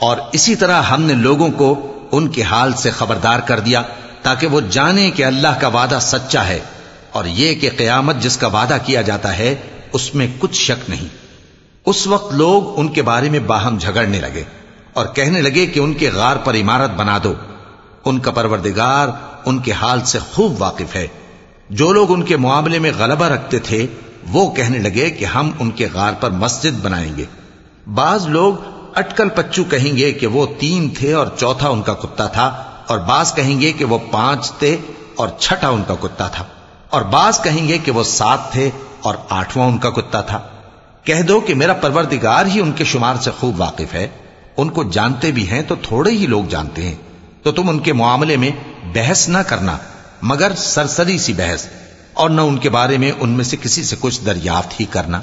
और इसी तरह हमने लोगों को उनके हाल से खबरदार कर दिया ताकि वो जाने कि अल्लाह का वादा सच्चा है और ये कि कयामत जिसका वादा किया जाता है उसमें कुछ शक नहीं उस वक्त लोग उनके बारे में बाहम झगड़ने लगे और कहने लगे कि उनके गार पर इमारत बना दो। उनका परवरदिगार उनके हाल से खूब वाकिफ है। जो लोग उनके मामले में गलबा रखते थे, वो कहने लगे कि हम उनके गार पर मस्जिद बनाएँगे। बाज लोग अटकल पच्चू कहेंगे कि वो तीन थे और चौथा उनका कुत्ता था, और बाज कहेंगे कि वो पाँच थे और छठा उनका कुत्ता था, और बाज कहेंगे कि वो सात थे और आठवां उनका कुत्ता था। कह दो कि मेरा परवरदिगार ही उनके शुमार से खूब वाकिफ है। उनको जानते भी हैं तो थोड़े ही लोग जानते हैं तो तुम उनके मामले में बहस ना करना मगर सरसरी सी बहस और न उनके बारे में उनमें से किसी से कुछ दरियाफ्त ही करना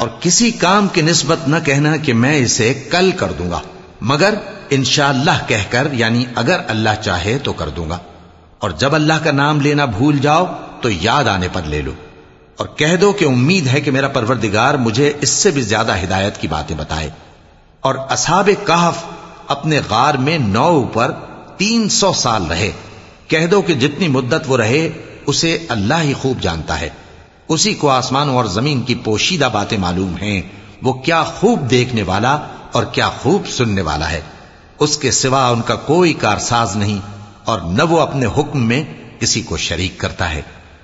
और किसी काम की नस्बत न कहना कि मैं इसे कल कर दूँगा, मगर इंशाअल्लाह कहकर, यानी अगर अल्लाह चाहे तो कर दूँगा। और जब अल्लाह का नाम लेना भूल जाओ तो याद आने पर ले लो। और कह दो कि उम्मीद है कि मेरा परवरदिगार मुझे इससे भी ज़्यादा हिदायत की बातें बताए। और असाब कहफ अपने गार में नौ ऊपर तीन सौ साल रहे। कह दो कि जितनी मुद्दत वो रहे उसे अल्लाह ही खूब जानता है उसी को आसमानों और जमीन की पोशीदा बातें मालूम हैं वो क्या खूब देखने वाला और क्या खूब सुनने वाला है उसके सिवा उनका कोई कारसाज नहीं और न वो अपने हुक्म में किसी को शरीक करता है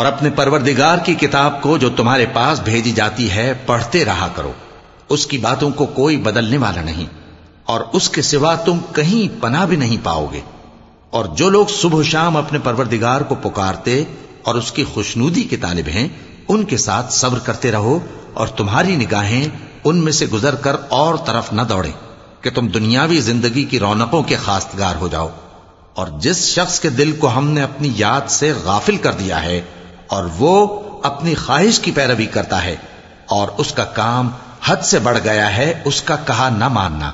और अपने परवरदिगार की किताब को जो तुम्हारे पास भेजी जाती है, पढ़ते रहा करो। उसकी बातों को कोई बदलने वाला नहीं, और उसके सिवा तुम कहीं पना भी नहीं पाओगे। और जो लोग सुबह शाम अपने परवरदिगार को पुकारते और उसकी खुशनूदी के तालिब हैं, उनके साथ सब्र करते रहो और तुम्हारी निगाहें उनमें से गुजर कर और तरफ़ न दौड़े कि तुम दुनियावी ज़िंदगी की रौनकों के खास्तगार हो जाओ। और जिस शख्स के दिल को हमने अपनी याद से गाफिल कर दिया है और वो अपनी ख्वाहिश की पैरवी करता है और उसका काम हद से बढ़ गया है उसका कहा न मानना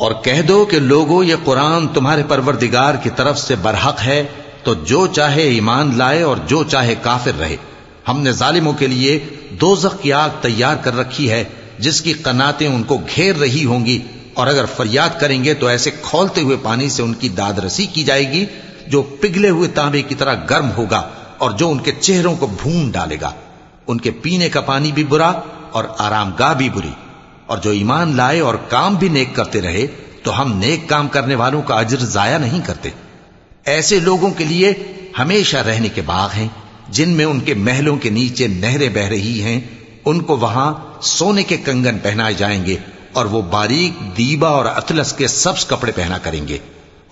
और कह दो कि लोगो ये कुरान तुम्हारे परवरदिगार की तरफ से बरहक है तो जो चाहे ईमान लाए और जो चाहे काफिर रहे हमने जालिमों के लिए दोजख की आग तैयार कर रखी है, जिसकी कनातें उनको घेर रही होंगी। और अगर फरियाद करेंगे तो ऐसे खोलते हुए पानी से उनकी दादरसी की जाएगी, जो पिघले हुए तांबे की तरह गर्म होगा और जो उनके चेहरों को भून डालेगा। उनके पीने का पानी भी बुरा और आरामगाह भी बुरी। और जो ईमान लाए और काम भी नेक करते रहे तो हम नेक काम करने वालों का अजर जाया नहीं करते। ऐसे लोगों के लिए हमेशा रहने के बाग हैं। जिनमें उनके महलों के नीचे नहरें बह रही हैं उनको वहां सोने के कंगन पहनाए जाएंगे और वो बारीक दीबा और अतलस के सब्ज कपड़े पहना करेंगे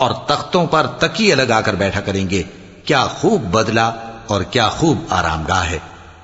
और तख्तों पर तकिए लगाकर बैठा करेंगे क्या खूब बदला और क्या खूब आरामगाह है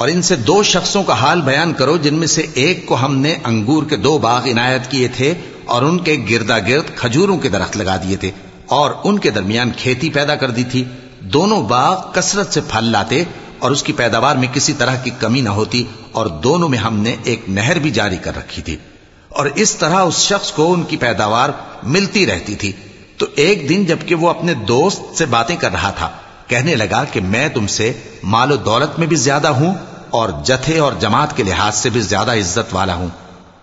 और इनसे दो शख्सों का हाल बयान करो जिनमें से एक को हमने अंगूर के दो बाग इनायत किए थे और उनके गिरदा गिर्द खजूरों के दरख्त लगा दिए थे और उनके दरमियान खेती पैदा कर दी थी। दोनों बाग कसरत से फल लाते और उसकी पैदावार में किसी तरह की कमी न होती और दोनों में हमने एक नहर भी जारी कर रखी थी। और इस तरह उस शख्स को उनकी पैदावार मिलती रहती थी। तो एक दिन जबकि वो अपने दोस्त से बातें कर रहा था, कहने लगा कि मैं तुमसे मालो दौलत में भी ज़्यादा हूँ और जथे और जमात के लिहाज से भी ज़्यादा इज़्ज़त वाला हूँ।